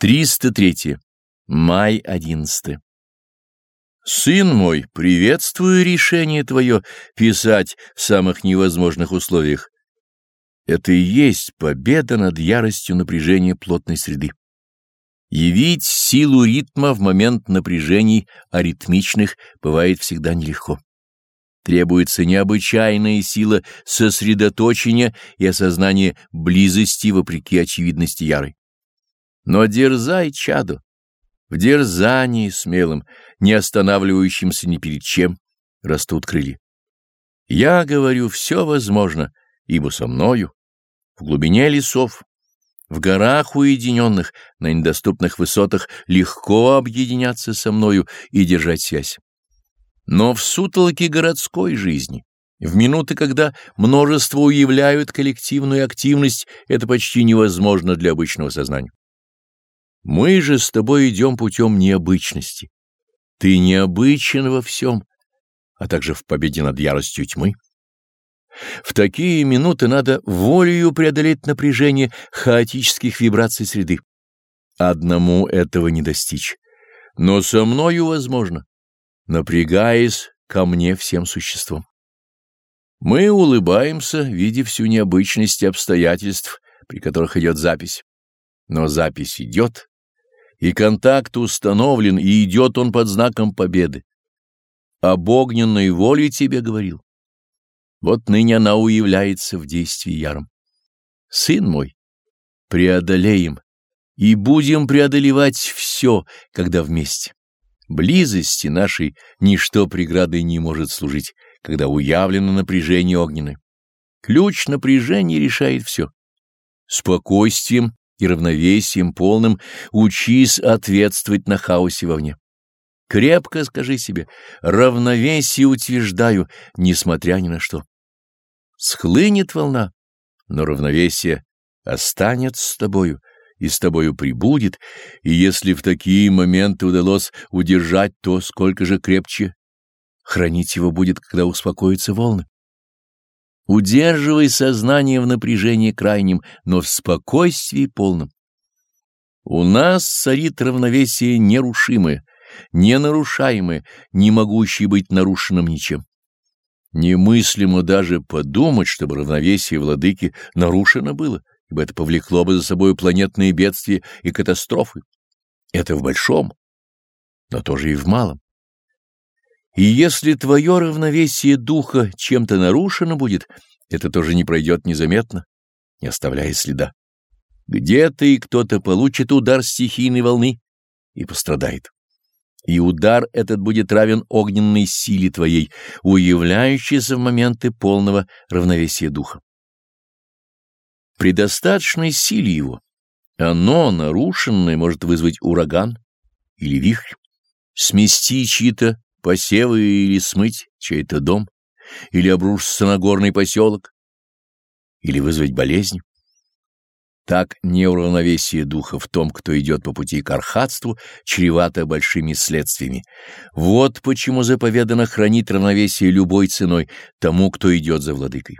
303. Май 11. Сын мой, приветствую решение твое писать в самых невозможных условиях. Это и есть победа над яростью напряжения плотной среды. Явить силу ритма в момент напряжений аритмичных бывает всегда нелегко. Требуется необычайная сила сосредоточения и осознания близости вопреки очевидности ярой. Но дерзай, чадо, в дерзании смелым, не останавливающимся ни перед чем, растут крылья. Я говорю, все возможно, ибо со мною, в глубине лесов, в горах уединенных, на недоступных высотах легко объединяться со мною и держать связь. Но в сутолоке городской жизни, в минуты, когда множество уявляют коллективную активность, это почти невозможно для обычного сознания. Мы же с тобой идем путем необычности. Ты необычен во всем, а также в победе над яростью тьмы. В такие минуты надо волею преодолеть напряжение хаотических вибраций среды. Одному этого не достичь, но со мною возможно, напрягаясь ко мне всем существом. Мы улыбаемся, видя всю необычность обстоятельств, при которых идет запись. Но запись идет, и контакт установлен, и идет он под знаком победы. Об огненной воле тебе говорил. Вот ныне она уявляется в действии яром. Сын мой, преодолеем и будем преодолевать все, когда вместе. Близости нашей ничто преградой не может служить, когда уявлено напряжение огненное. Ключ напряжения решает все. Спокойствием и равновесием полным учись ответствовать на хаосе вовне. Крепко скажи себе, равновесие утверждаю, несмотря ни на что. Схлынет волна, но равновесие останется с тобою и с тобою прибудет, и если в такие моменты удалось удержать, то сколько же крепче хранить его будет, когда успокоятся волны. Удерживай сознание в напряжении крайнем, но в спокойствии полном. У нас царит равновесие нерушимое, ненарушаемое, не могущее быть нарушенным ничем. Немыслимо даже подумать, чтобы равновесие владыки нарушено было, ибо это повлекло бы за собой планетные бедствия и катастрофы. Это в большом, но тоже и в малом. И если твое равновесие духа чем-то нарушено будет, это тоже не пройдет незаметно, не оставляя следа. Где-то и кто-то получит удар стихийной волны и пострадает. И удар этот будет равен огненной силе твоей, уявляющейся в моменты полного равновесия духа. При достаточной силе его оно, нарушенное, может вызвать ураган или вихрь, смести чьи-то посевы или смыть чей-то дом, или обрушиться на горный поселок, или вызвать болезнь. Так неуравновесие духа в том, кто идет по пути к архатству, чревато большими следствиями. Вот почему заповедано хранить равновесие любой ценой тому, кто идет за владыкой.